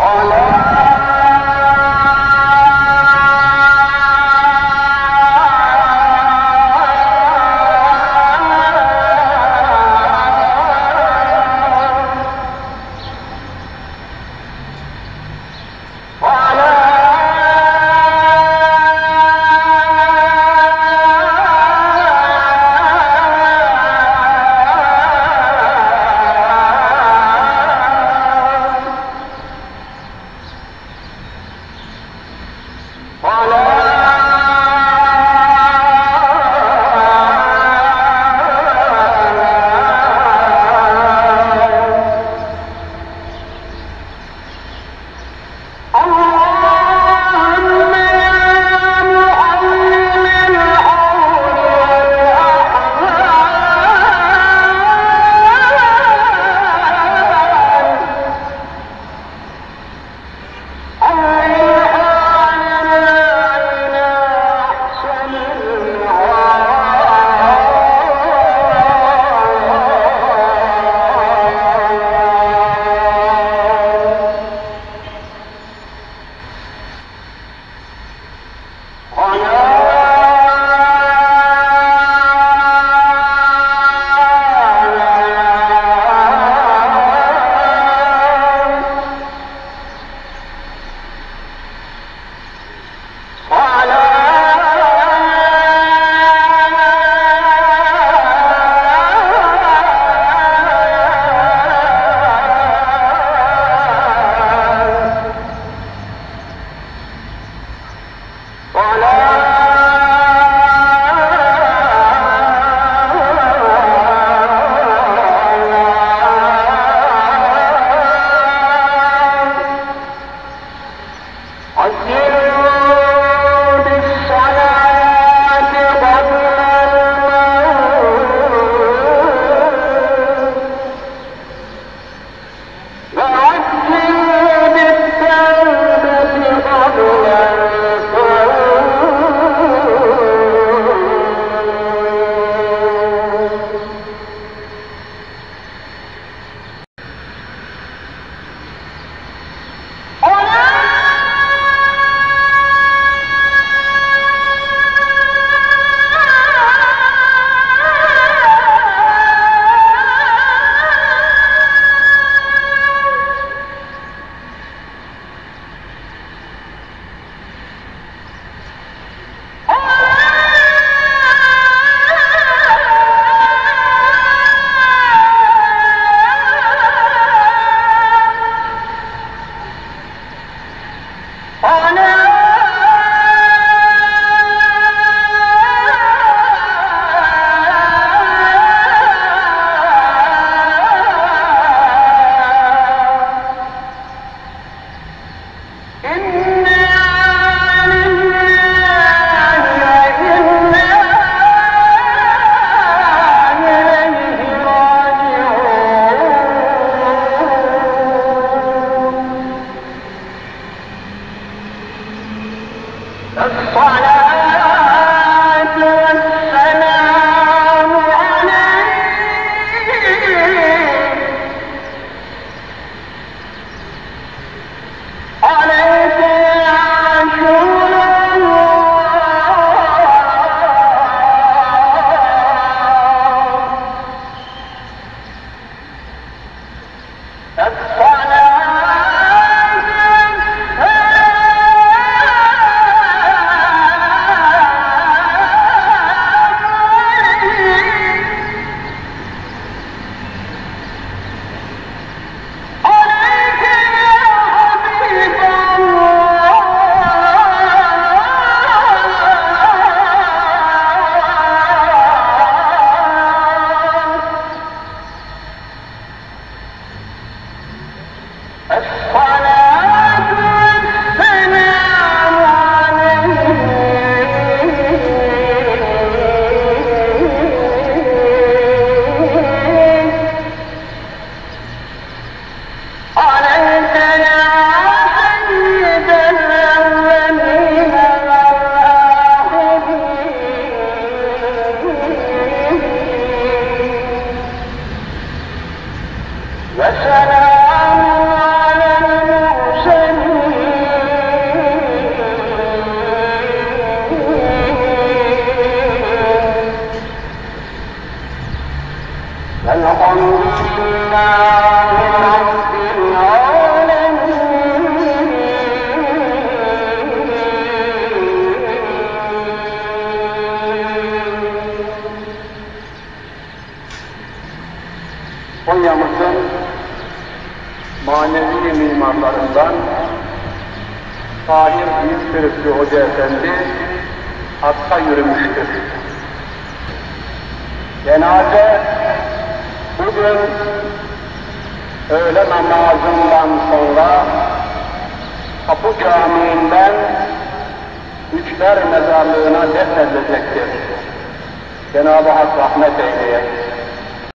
Allah Orange قال Konya'mızın manevi mimarlarından Tahir Büyükçürüklü Hoca Efendi hakka yürümüştür. Cenaze bugün öğle namazından sonra Kapı Camii'nden Üçler Mezarlığı'na defnedilecektir. Cenab-ı Hak rahmet eyleye.